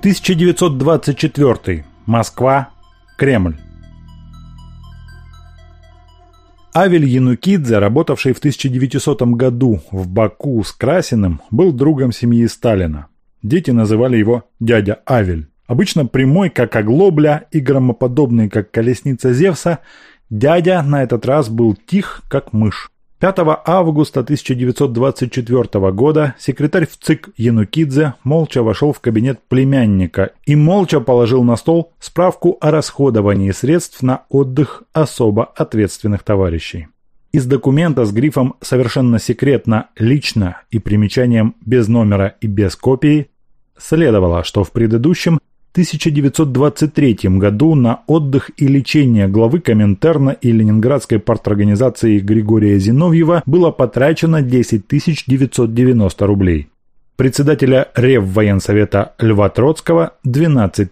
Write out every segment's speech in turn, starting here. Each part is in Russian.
1924. Москва. Кремль. Авель Янукидзе, работавший в 1900 году в Баку с Красиным, был другом семьи Сталина. Дети называли его «дядя Авель». Обычно прямой, как оглобля, и громоподобный, как колесница Зевса, дядя на этот раз был тих, как мышь. 5 августа 1924 года секретарь ЦИК Янукидзе молча вошел в кабинет племянника и молча положил на стол справку о расходовании средств на отдых особо ответственных товарищей. Из документа с грифом «Совершенно секретно, лично» и примечанием «без номера и без копии» следовало, что в предыдущем 1923 году на отдых и лечение главы Коминтерна и Ленинградской парторганизации Григория Зиновьева было потрачено 10 990 рублей. Председателя Реввоенсовета Льва Троцкого – 12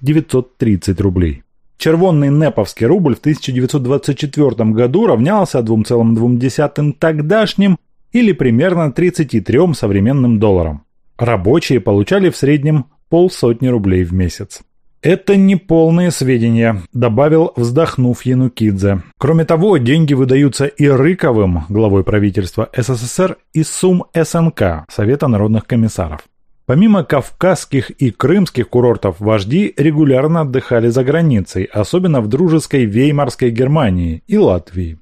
930 рублей. Червонный неповский рубль в 1924 году равнялся 2,2 тогдашним или примерно 33 современным долларам. Рабочие получали в среднем полсотни рублей в месяц. «Это не полные сведения», – добавил, вздохнув Янукидзе. Кроме того, деньги выдаются и Рыковым, главой правительства СССР, и СУМ СНК, Совета народных комиссаров. Помимо кавказских и крымских курортов, вожди регулярно отдыхали за границей, особенно в дружеской Веймарской Германии и Латвии.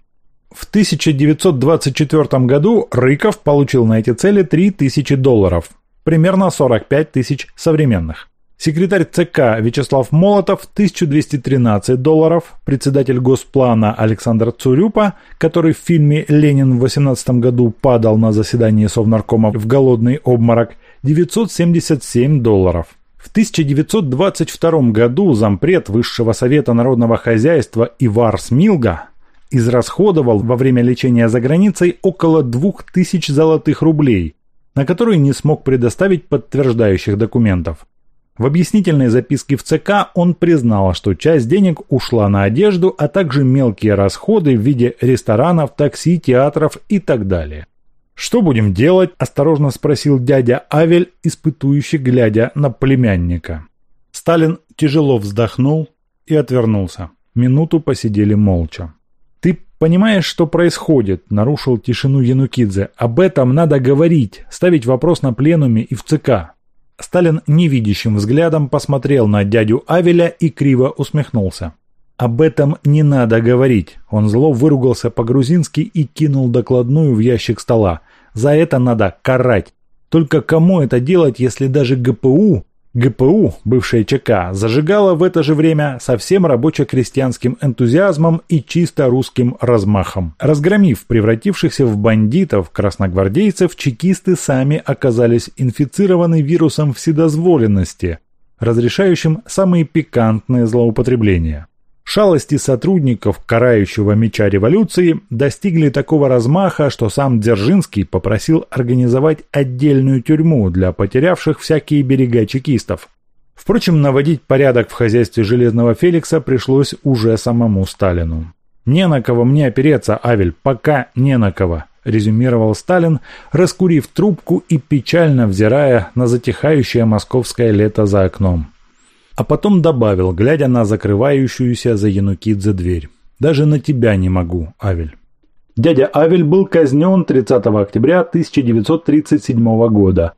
В 1924 году Рыков получил на эти цели 3000 долларов, примерно 45 тысяч современных. Секретарь ЦК Вячеслав Молотов – 1213 долларов, председатель Госплана Александр Цурюпа, который в фильме «Ленин» в 18 году падал на заседании Совнаркома в голодный обморок – 977 долларов. В 1922 году зампред Высшего Совета Народного Хозяйства Ивар Смилга израсходовал во время лечения за границей около 2000 золотых рублей – на которые не смог предоставить подтверждающих документов. В объяснительной записке в ЦК он признал, что часть денег ушла на одежду, а также мелкие расходы в виде ресторанов, такси, театров и так далее. «Что будем делать?» – осторожно спросил дядя Авель, испытующий глядя на племянника. Сталин тяжело вздохнул и отвернулся. Минуту посидели молча. «Ты понимаешь, что происходит?» – нарушил тишину Янукидзе. «Об этом надо говорить, ставить вопрос на пленуме и в ЦК». Сталин невидящим взглядом посмотрел на дядю Авеля и криво усмехнулся. «Об этом не надо говорить». Он зло выругался по-грузински и кинул докладную в ящик стола. «За это надо карать. Только кому это делать, если даже ГПУ ГПУ, бывшая ЧК, зажигала в это же время совсем рабоче-крестьянским энтузиазмом и чисто русским размахом. Разгромив превратившихся в бандитов красногвардейцев, чекисты сами оказались инфицированы вирусом вседозволенности, разрешающим самые пикантные злоупотребления. Шалости сотрудников карающего меча революции достигли такого размаха, что сам Дзержинский попросил организовать отдельную тюрьму для потерявших всякие берега чекистов. Впрочем, наводить порядок в хозяйстве Железного Феликса пришлось уже самому Сталину. «Не на кого мне опереться, Авель, пока не на кого», – резюмировал Сталин, раскурив трубку и печально взирая на затихающее московское лето за окном. А потом добавил, глядя на закрывающуюся за Янукидзе дверь. «Даже на тебя не могу, Авель». Дядя Авель был казнен 30 октября 1937 года.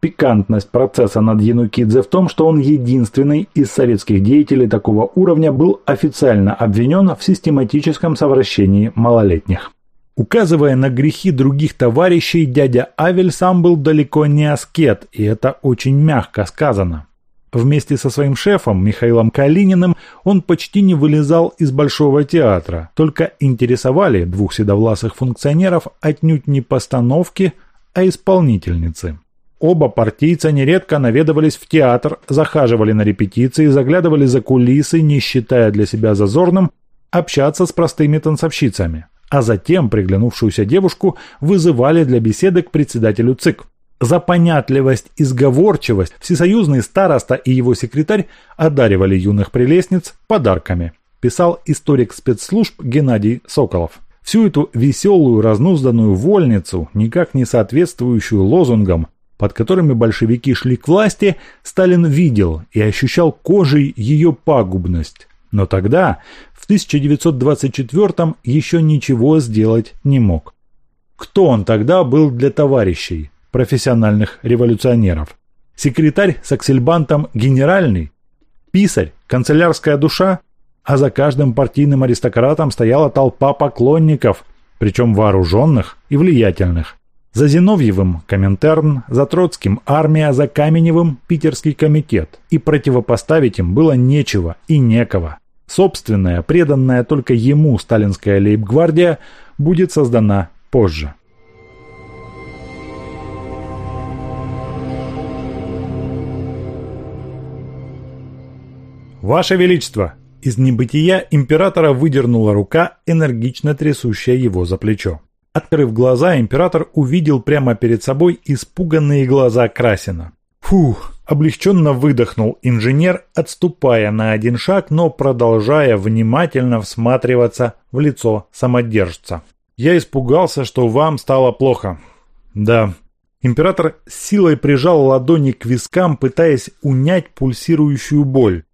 Пикантность процесса над Янукидзе в том, что он единственный из советских деятелей такого уровня был официально обвинен в систематическом совращении малолетних. Указывая на грехи других товарищей, дядя Авель сам был далеко не аскет, и это очень мягко сказано. Вместе со своим шефом Михаилом Калининым он почти не вылезал из Большого театра, только интересовали двух седовласых функционеров отнюдь не постановки, а исполнительницы. Оба партийца нередко наведывались в театр, захаживали на репетиции, заглядывали за кулисы, не считая для себя зазорным, общаться с простыми танцовщицами. А затем приглянувшуюся девушку вызывали для беседы к председателю ЦИК. За понятливость и сговорчивость всесоюзный староста и его секретарь одаривали юных прелестниц подарками, писал историк спецслужб Геннадий Соколов. Всю эту веселую разнузданную вольницу, никак не соответствующую лозунгам, под которыми большевики шли к власти, Сталин видел и ощущал кожей ее пагубность. Но тогда, в 1924-м, еще ничего сделать не мог. Кто он тогда был для товарищей, профессиональных революционеров? Секретарь с аксельбантом генеральный? Писарь? Канцелярская душа? А за каждым партийным аристократом стояла толпа поклонников, причем вооруженных и влиятельных. За Зиновьевым – Коминтерн, за Троцким – армия, за Каменевым – Питерский комитет. И противопоставить им было нечего и некого. Собственная, преданная только ему сталинская лейб-гвардия будет создана позже. «Ваше Величество!» Из небытия императора выдернула рука, энергично трясущая его за плечо. Открыв глаза, император увидел прямо перед собой испуганные глаза Красина. Фух, облегченно выдохнул инженер, отступая на один шаг, но продолжая внимательно всматриваться в лицо самодержца. «Я испугался, что вам стало плохо». «Да». Император силой прижал ладони к вискам, пытаясь унять пульсирующую боль.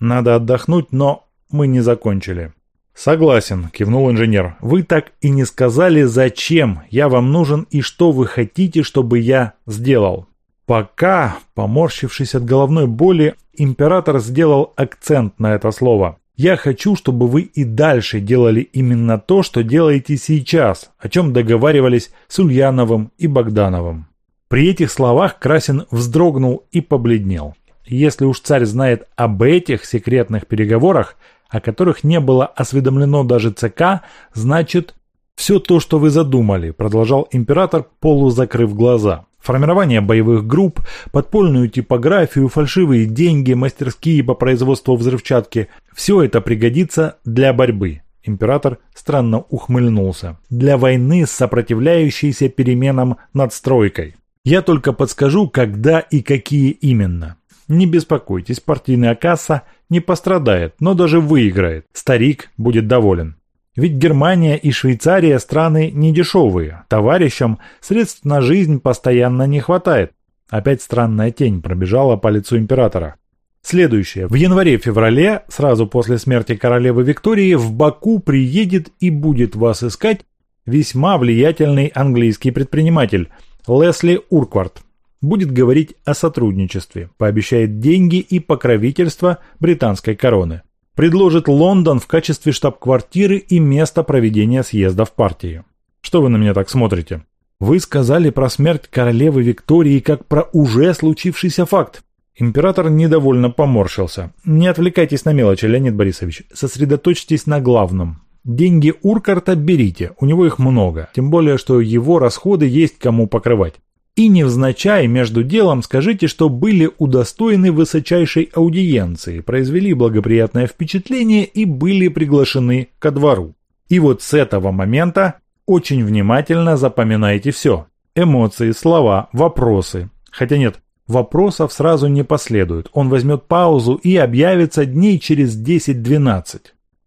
«Надо отдохнуть, но мы не закончили». «Согласен», – кивнул инженер. «Вы так и не сказали, зачем я вам нужен и что вы хотите, чтобы я сделал». Пока, поморщившись от головной боли, император сделал акцент на это слово. «Я хочу, чтобы вы и дальше делали именно то, что делаете сейчас, о чем договаривались с Ульяновым и Богдановым». При этих словах Красин вздрогнул и побледнел. Если уж царь знает об этих секретных переговорах, о которых не было осведомлено даже ЦК, значит, все то, что вы задумали, продолжал император, полузакрыв глаза. Формирование боевых групп, подпольную типографию, фальшивые деньги, мастерские по производству взрывчатки – все это пригодится для борьбы. Император странно ухмыльнулся. Для войны с сопротивляющейся переменам надстройкой. Я только подскажу, когда и какие именно. Не беспокойтесь, партийная касса не пострадает, но даже выиграет. Старик будет доволен. Ведь Германия и Швейцария страны недешевые. Товарищам средств на жизнь постоянно не хватает. Опять странная тень пробежала по лицу императора. Следующее. В январе-феврале, сразу после смерти королевы Виктории, в Баку приедет и будет вас искать весьма влиятельный английский предприниматель Лесли Урквард будет говорить о сотрудничестве, пообещает деньги и покровительство британской короны. Предложит Лондон в качестве штаб-квартиры и места проведения съездов партии. Что вы на меня так смотрите? Вы сказали про смерть королевы Виктории как про уже случившийся факт. Император недовольно поморщился. Не отвлекайтесь на мелочи, Леонид Борисович. Сосредоточьтесь на главном. Деньги Уркарта берите, у него их много. Тем более, что его расходы есть кому покрывать. И невзначай между делом скажите, что были удостоены высочайшей аудиенции, произвели благоприятное впечатление и были приглашены ко двору. И вот с этого момента очень внимательно запоминайте все. Эмоции, слова, вопросы. Хотя нет, вопросов сразу не последует. Он возьмет паузу и объявится дней через 10-12.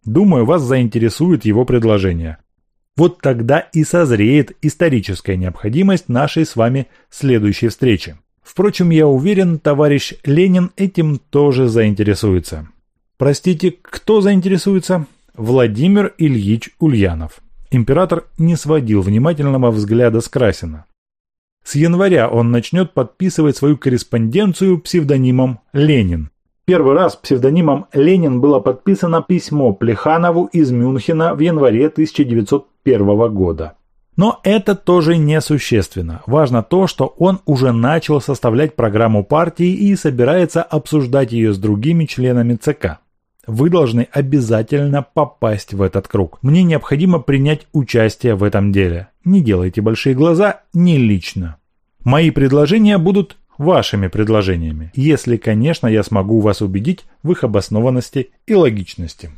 Думаю, вас заинтересует его предложение. Вот тогда и созреет историческая необходимость нашей с вами следующей встречи. Впрочем, я уверен, товарищ Ленин этим тоже заинтересуется. Простите, кто заинтересуется? Владимир Ильич Ульянов. Император не сводил внимательного взгляда с Красина. С января он начнет подписывать свою корреспонденцию псевдонимом «Ленин». Первый раз псевдонимом Ленин было подписано письмо Плеханову из Мюнхена в январе 1901 года. Но это тоже несущественно. Важно то, что он уже начал составлять программу партии и собирается обсуждать ее с другими членами ЦК. Вы должны обязательно попасть в этот круг. Мне необходимо принять участие в этом деле. Не делайте большие глаза, не лично. Мои предложения будут вашими предложениями, если, конечно, я смогу вас убедить в их обоснованности и логичности.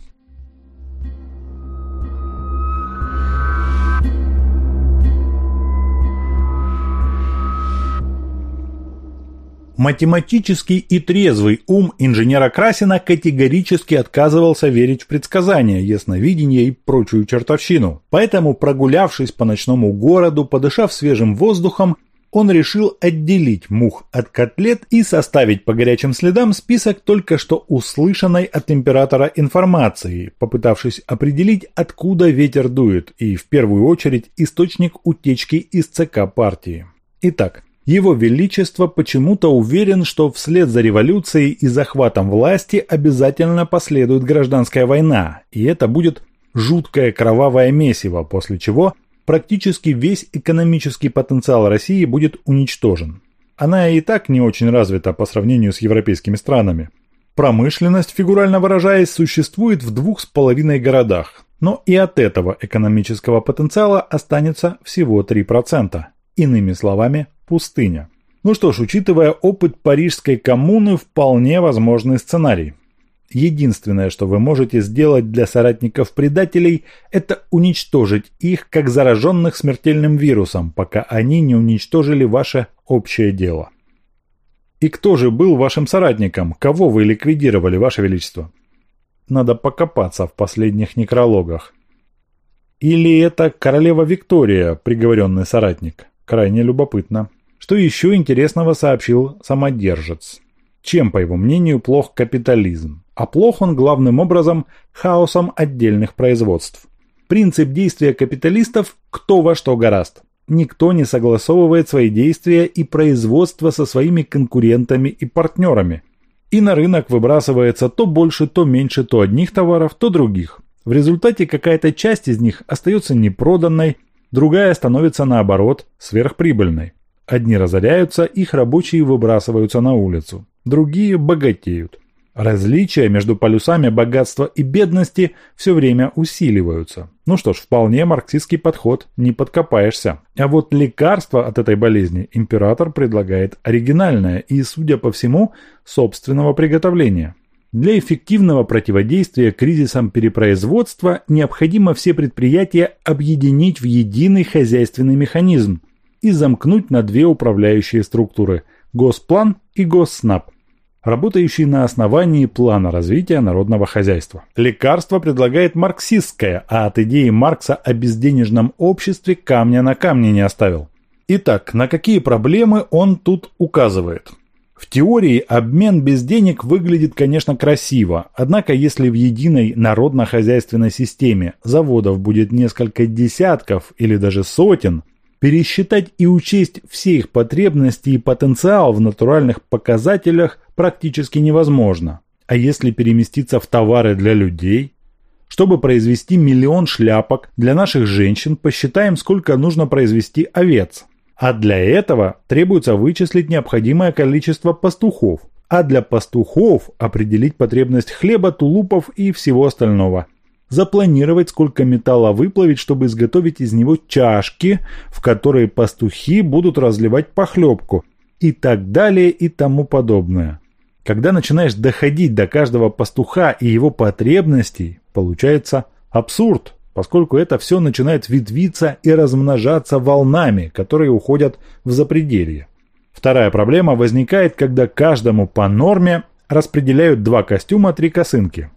Математический и трезвый ум инженера Красина категорически отказывался верить в предсказания, ясновидение и прочую чертовщину. Поэтому, прогулявшись по ночному городу, подышав свежим воздухом, он решил отделить мух от котлет и составить по горячим следам список только что услышанной от императора информации, попытавшись определить, откуда ветер дует, и в первую очередь источник утечки из ЦК партии. Итак, его Величество почему-то уверен, что вслед за революцией и захватом власти обязательно последует гражданская война, и это будет жуткое кровавое месиво, после чего практически весь экономический потенциал России будет уничтожен. Она и так не очень развита по сравнению с европейскими странами. Промышленность, фигурально выражаясь, существует в двух с половиной городах, но и от этого экономического потенциала останется всего 3%. Иными словами, пустыня. Ну что ж, учитывая опыт парижской коммуны, вполне возможный сценарий. Единственное, что вы можете сделать для соратников-предателей, это уничтожить их, как зараженных смертельным вирусом, пока они не уничтожили ваше общее дело. И кто же был вашим соратником? Кого вы ликвидировали, ваше величество? Надо покопаться в последних некрологах. Или это королева Виктория, приговоренный соратник? Крайне любопытно. Что еще интересного сообщил самодержец? Чем, по его мнению, плох капитализм? А плох он главным образом хаосом отдельных производств. Принцип действия капиталистов – кто во что гораст. Никто не согласовывает свои действия и производство со своими конкурентами и партнерами. И на рынок выбрасывается то больше, то меньше то одних товаров, то других. В результате какая-то часть из них остается непроданной, другая становится наоборот сверхприбыльной. Одни разоряются, их рабочие выбрасываются на улицу, другие богатеют. Различия между полюсами богатства и бедности все время усиливаются. Ну что ж, вполне марксистский подход, не подкопаешься. А вот лекарство от этой болезни император предлагает оригинальное и, судя по всему, собственного приготовления. Для эффективного противодействия кризисам перепроизводства необходимо все предприятия объединить в единый хозяйственный механизм и замкнуть на две управляющие структуры – Госплан и Госснаб, работающие на основании плана развития народного хозяйства. Лекарство предлагает марксистское, а от идеи Маркса о безденежном обществе камня на камне не оставил. Итак, на какие проблемы он тут указывает – в теории обмен без денег выглядит, конечно, красиво, однако если в единой народно-хозяйственной системе заводов будет несколько десятков или даже сотен, пересчитать и учесть все их потребности и потенциал в натуральных показателях практически невозможно. А если переместиться в товары для людей? Чтобы произвести миллион шляпок для наших женщин, посчитаем, сколько нужно произвести овец. А для этого требуется вычислить необходимое количество пастухов, а для пастухов определить потребность хлеба, тулупов и всего остального. Запланировать, сколько металла выплавить, чтобы изготовить из него чашки, в которые пастухи будут разливать похлебку, и так далее и тому подобное. Когда начинаешь доходить до каждого пастуха и его потребностей, получается абсурд поскольку это все начинает ветвиться и размножаться волнами, которые уходят в запределье. Вторая проблема возникает, когда каждому по норме распределяют два костюма, три косынки.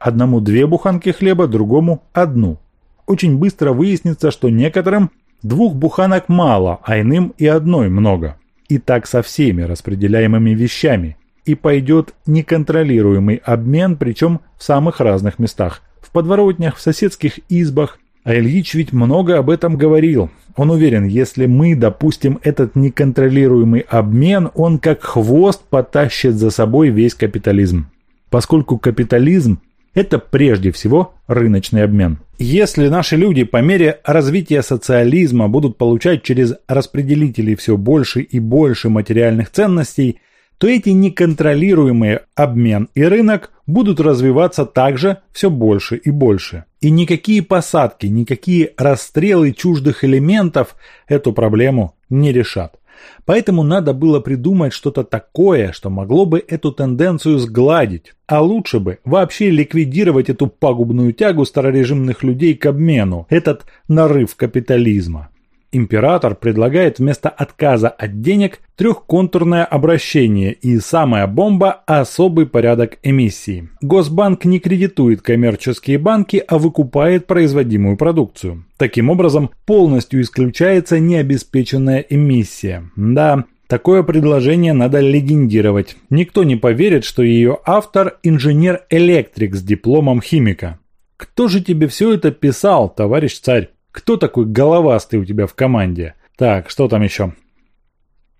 Одному две буханки хлеба, другому одну. Очень быстро выяснится, что некоторым двух буханок мало, а иным и одной много. И так со всеми распределяемыми вещами. И пойдет неконтролируемый обмен, причем в самых разных местах в подворотнях, в соседских избах. А Ильич ведь много об этом говорил. Он уверен, если мы допустим этот неконтролируемый обмен, он как хвост потащит за собой весь капитализм. Поскольку капитализм – это прежде всего рыночный обмен. Если наши люди по мере развития социализма будут получать через распределители все больше и больше материальных ценностей – то эти неконтролируемые обмен и рынок будут развиваться также все больше и больше. И никакие посадки, никакие расстрелы чуждых элементов эту проблему не решат. Поэтому надо было придумать что-то такое, что могло бы эту тенденцию сгладить, а лучше бы вообще ликвидировать эту пагубную тягу старорежимных людей к обмену, этот нарыв капитализма. Император предлагает вместо отказа от денег трехконтурное обращение и самая бомба – особый порядок эмиссии. Госбанк не кредитует коммерческие банки, а выкупает производимую продукцию. Таким образом, полностью исключается необеспеченная эмиссия. Да, Такое предложение надо легендировать. Никто не поверит, что ее автор – инженер-электрик с дипломом химика. Кто же тебе все это писал, товарищ царь? Кто такой головастый у тебя в команде? Так, что там еще?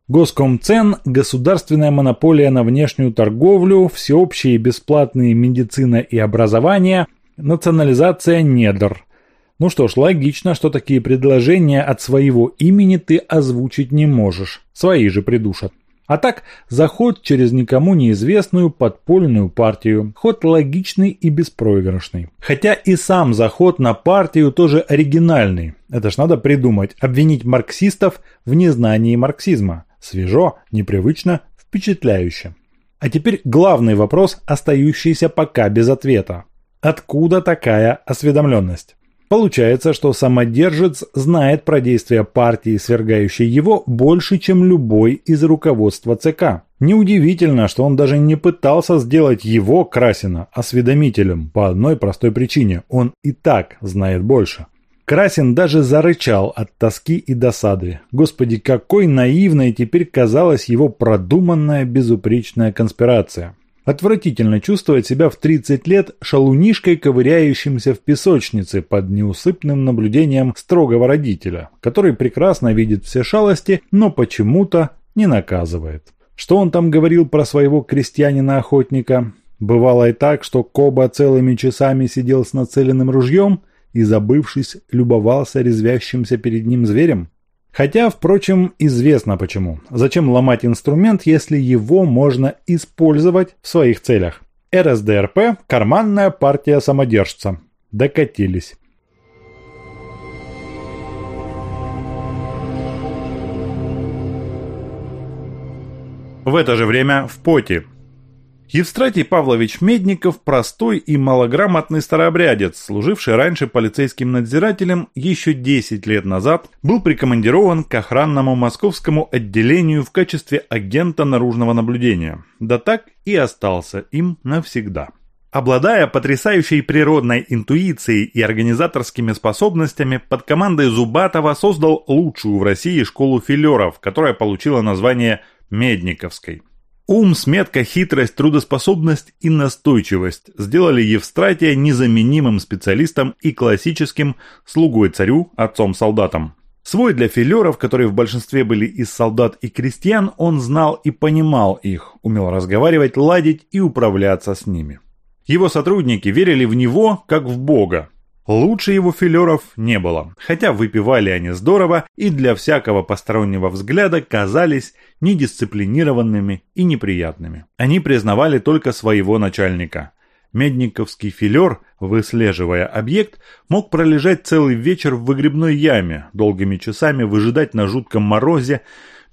Госкомцен – государственная монополия на внешнюю торговлю, всеобщие бесплатные медицина и образование, национализация недр – ну что ж, логично, что такие предложения от своего имени ты озвучить не можешь. Свои же придушат. А так, заход через никому неизвестную подпольную партию. Ход логичный и беспроигрышный. Хотя и сам заход на партию тоже оригинальный. Это ж надо придумать. Обвинить марксистов в незнании марксизма. Свежо, непривычно, впечатляюще. А теперь главный вопрос, остающийся пока без ответа. Откуда такая осведомленность? Получается, что самодержец знает про действия партии, свергающей его, больше, чем любой из руководства ЦК. Неудивительно, что он даже не пытался сделать его, Красина, осведомителем по одной простой причине – он и так знает больше. Красин даже зарычал от тоски и досады. Господи, какой наивной теперь казалась его продуманная безупречная конспирация. Отвратительно чувствовать себя в 30 лет шалунишкой, ковыряющимся в песочнице под неусыпным наблюдением строгого родителя, который прекрасно видит все шалости, но почему-то не наказывает. Что он там говорил про своего крестьянина-охотника? Бывало и так, что Коба целыми часами сидел с нацеленным ружьем и, забывшись, любовался резвящимся перед ним зверем? Хотя, впрочем, известно почему. Зачем ломать инструмент, если его можно использовать в своих целях? РСДРП – карманная партия самодержца. Докатились. В это же время в поте Евстратий Павлович Медников – простой и малограмотный старообрядец, служивший раньше полицейским надзирателем, еще 10 лет назад был прикомандирован к охранному московскому отделению в качестве агента наружного наблюдения. Да так и остался им навсегда. Обладая потрясающей природной интуицией и организаторскими способностями, под командой Зубатова создал лучшую в России школу филеров, которая получила название Медниковской. Ум, сметка, хитрость, трудоспособность и настойчивость сделали Евстратия незаменимым специалистом и классическим слугой царю, отцом-солдатом. Свой для филеров, которые в большинстве были из солдат и крестьян, он знал и понимал их, умел разговаривать, ладить и управляться с ними. Его сотрудники верили в него, как в Бога, Лучше его филеров не было, хотя выпивали они здорово и для всякого постороннего взгляда казались недисциплинированными и неприятными. Они признавали только своего начальника. Медниковский филер, выслеживая объект, мог пролежать целый вечер в выгребной яме, долгими часами выжидать на жутком морозе,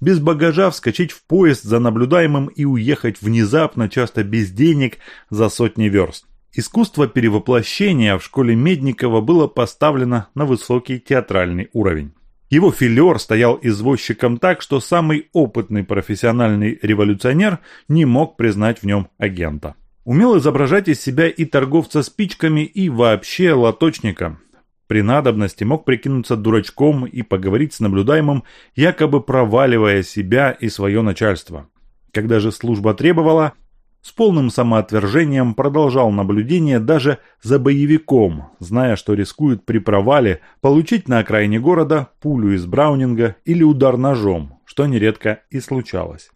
без багажа вскочить в поезд за наблюдаемым и уехать внезапно, часто без денег, за сотни верст. Искусство перевоплощения в школе Медникова было поставлено на высокий театральный уровень. Его филер стоял извозчиком так, что самый опытный профессиональный революционер не мог признать в нем агента. Умел изображать из себя и торговца спичками, и вообще лоточника. При надобности мог прикинуться дурачком и поговорить с наблюдаемым, якобы проваливая себя и свое начальство. Когда же служба требовала, с полным самоотвержением продолжал наблюдение даже за боевиком, зная, что рискует при провале получить на окраине города пулю из браунинга или удар ножом, что нередко и случалось.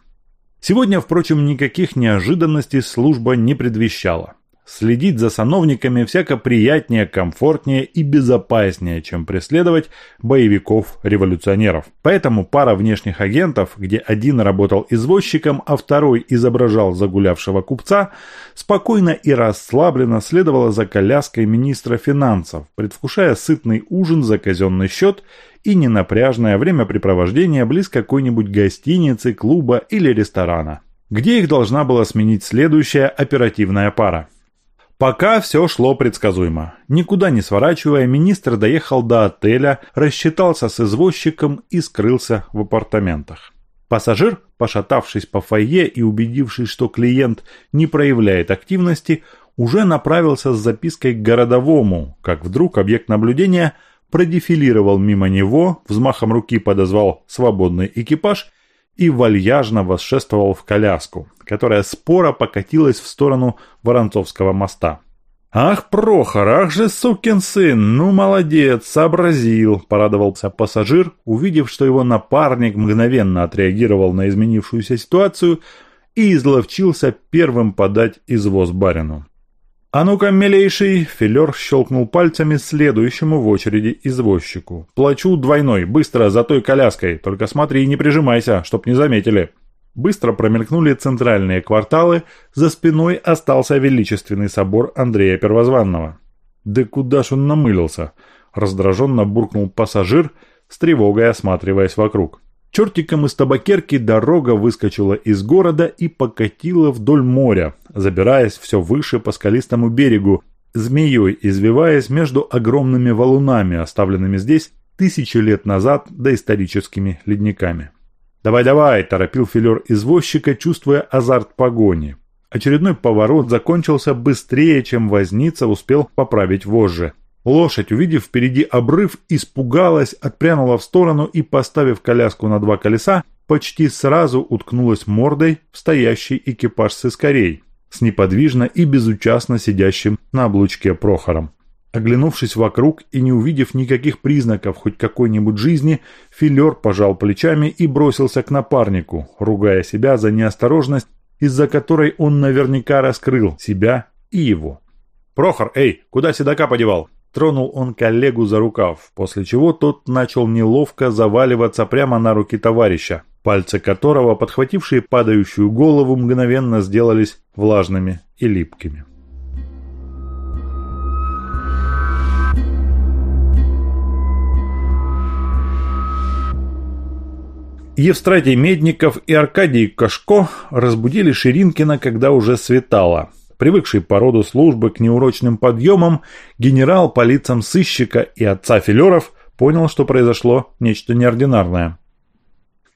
Сегодня, впрочем, никаких неожиданностей служба не предвещала. Следить за сановниками всяко приятнее, комфортнее и безопаснее, чем преследовать боевиков-революционеров. Поэтому пара внешних агентов, где один работал извозчиком, а второй изображал загулявшего купца, спокойно и расслабленно следовала за коляской министра финансов, предвкушая сытный ужин за казенный счет и ненапряжное времяпрепровождение близ какой-нибудь гостиницы, клуба или ресторана где их должна была сменить следующая оперативная пара. Пока все шло предсказуемо. Никуда не сворачивая, министр доехал до отеля, рассчитался с извозчиком и скрылся в апартаментах. Пассажир, пошатавшись по фойе и убедившись, что клиент не проявляет активности, уже направился с запиской к городовому, как вдруг объект наблюдения продефилировал мимо него, взмахом руки подозвал свободный экипаж и вальяжно восшествовал в коляску, которая споро покатилась в сторону Воронцовского моста. «Ах, Прохор, ах же сукин сын, ну молодец, сообразил!» – порадовался пассажир, увидев, что его напарник мгновенно отреагировал на изменившуюся ситуацию и изловчился первым подать извоз барину. «А ну-ка, милейший!» – Филер щелкнул пальцами следующему в очереди извозчику. «Плачу двойной, быстро, за той коляской, только смотри, не прижимайся, чтоб не заметили». Быстро промелькнули центральные кварталы, за спиной остался величественный собор Андрея Первозванного. «Да куда ж он намылился?» – раздраженно буркнул пассажир, с тревогой осматриваясь вокруг. Чертиком из табакерки дорога выскочила из города и покатила вдоль моря, забираясь все выше по скалистому берегу, змеей извиваясь между огромными валунами, оставленными здесь тысячи лет назад доисторическими ледниками. «Давай-давай!» – торопил филер извозчика, чувствуя азарт погони. Очередной поворот закончился быстрее, чем возница успел поправить вожжи. Лошадь, увидев впереди обрыв, испугалась, отпрянула в сторону и, поставив коляску на два колеса, почти сразу уткнулась мордой в стоящий экипаж с искорей, с неподвижно и безучастно сидящим на облучке Прохором. Оглянувшись вокруг и не увидев никаких признаков хоть какой-нибудь жизни, Филер пожал плечами и бросился к напарнику, ругая себя за неосторожность, из-за которой он наверняка раскрыл себя и его. «Прохор, эй, куда седока подевал?» Тронул он коллегу за рукав, после чего тот начал неловко заваливаться прямо на руки товарища, пальцы которого, подхватившие падающую голову, мгновенно сделались влажными и липкими. Евстратий Медников и Аркадий Кашко разбудили Ширинкина, когда уже светало – Привыкший по роду службы к неурочным подъемам, генерал по лицам сыщика и отца Филеров понял, что произошло нечто неординарное.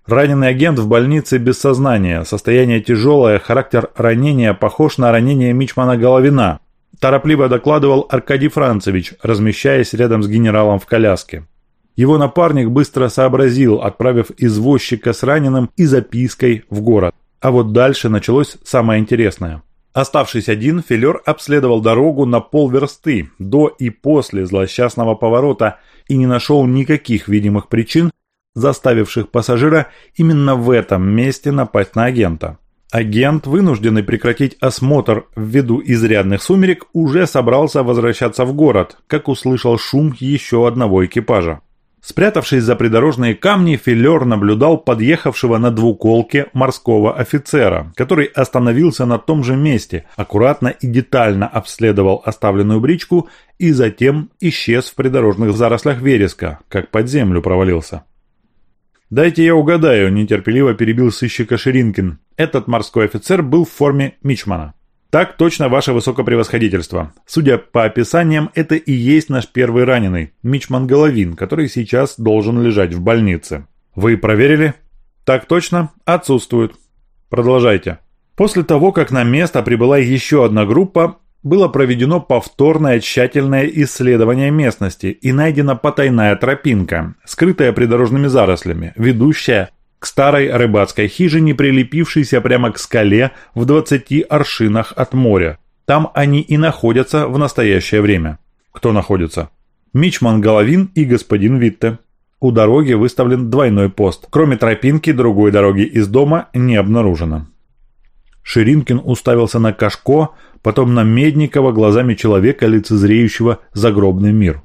Раненый агент в больнице без сознания, состояние тяжелое, характер ранения похож на ранение Мичмана Головина, торопливо докладывал Аркадий Францевич, размещаясь рядом с генералом в коляске. Его напарник быстро сообразил, отправив извозчика с раненым и запиской в город. А вот дальше началось самое интересное. Оставшись один, Филер обследовал дорогу на полверсты до и после злосчастного поворота и не нашел никаких видимых причин, заставивших пассажира именно в этом месте напасть на агента. Агент, вынужденный прекратить осмотр ввиду изрядных сумерек, уже собрался возвращаться в город, как услышал шум еще одного экипажа. Спрятавшись за придорожные камни, Филер наблюдал подъехавшего на двуколке морского офицера, который остановился на том же месте, аккуратно и детально обследовал оставленную бричку и затем исчез в придорожных зарослях вереска, как под землю провалился. «Дайте я угадаю», – нетерпеливо перебил сыщика Ширинкин. Этот морской офицер был в форме мичмана. «Так точно, ваше высокопревосходительство. Судя по описаниям, это и есть наш первый раненый, Мичман Головин, который сейчас должен лежать в больнице. Вы проверили?» «Так точно. Отсутствует. Продолжайте». После того, как на место прибыла еще одна группа, было проведено повторное тщательное исследование местности и найдена потайная тропинка, скрытая придорожными зарослями, ведущая к старой рыбацкой хижине, прилепившейся прямо к скале в 20 аршинах от моря. Там они и находятся в настоящее время. Кто находится? Мичман Головин и господин Витте. У дороги выставлен двойной пост. Кроме тропинки, другой дороги из дома не обнаружено. Ширинкин уставился на Кашко, потом на Медникова глазами человека, лицезреющего загробный мир.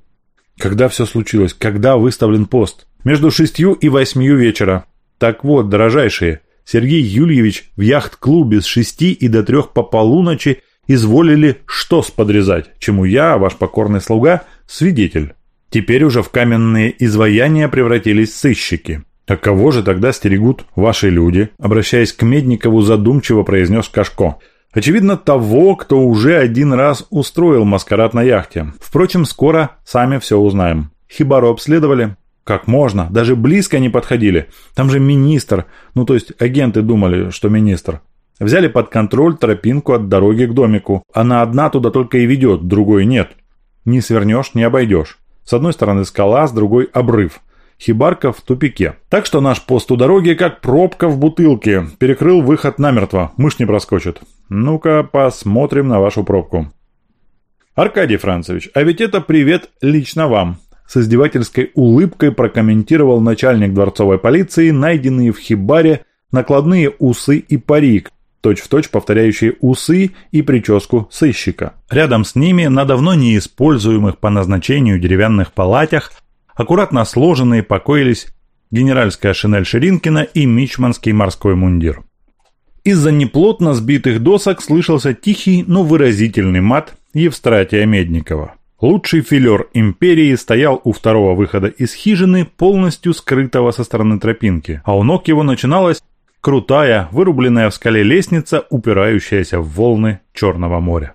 Когда все случилось? Когда выставлен пост? Между шестью и восьмью вечера. Так вот, дорожайшие, Сергей Юльевич в яхт-клубе с шести и до трех по полуночи изволили что сподрезать, чему я, ваш покорный слуга, свидетель. Теперь уже в каменные изваяния превратились сыщики. А кого же тогда стерегут ваши люди? Обращаясь к Медникову, задумчиво произнес Кашко. Очевидно, того, кто уже один раз устроил маскарад на яхте. Впрочем, скоро сами все узнаем. Хибару обследовали? Как можно? Даже близко не подходили. Там же министр. Ну, то есть агенты думали, что министр. Взяли под контроль тропинку от дороги к домику. Она одна туда только и ведет, другой нет. Не свернешь, не обойдешь. С одной стороны скала, с другой обрыв. Хибарка в тупике. Так что наш пост у дороги как пробка в бутылке. Перекрыл выход намертво. Мышь не проскочит. Ну-ка, посмотрим на вашу пробку. Аркадий Францевич, а ведь это привет лично вам. С издевательской улыбкой прокомментировал начальник дворцовой полиции найденные в хибаре накладные усы и парик, точь-в-точь точь повторяющие усы и прическу сыщика. Рядом с ними на давно неиспользуемых по назначению деревянных палатях аккуратно сложенные покоились генеральская шинель Ширинкина и мичманский морской мундир. Из-за неплотно сбитых досок слышался тихий, но выразительный мат Евстратия Медникова. Лучший филер империи стоял у второго выхода из хижины, полностью скрытого со стороны тропинки, а у ног его начиналась крутая, вырубленная в скале лестница, упирающаяся в волны Черного моря.